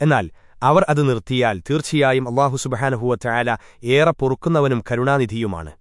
എന്നാൽ അവർ അത് നിർത്തിയാൽ തീർച്ചയായും അള്ളാഹു സുബഹാനഹുവ ചായാല ഏറെ പൊറുക്കുന്നവനും കരുണാനിധിയുമാണ്.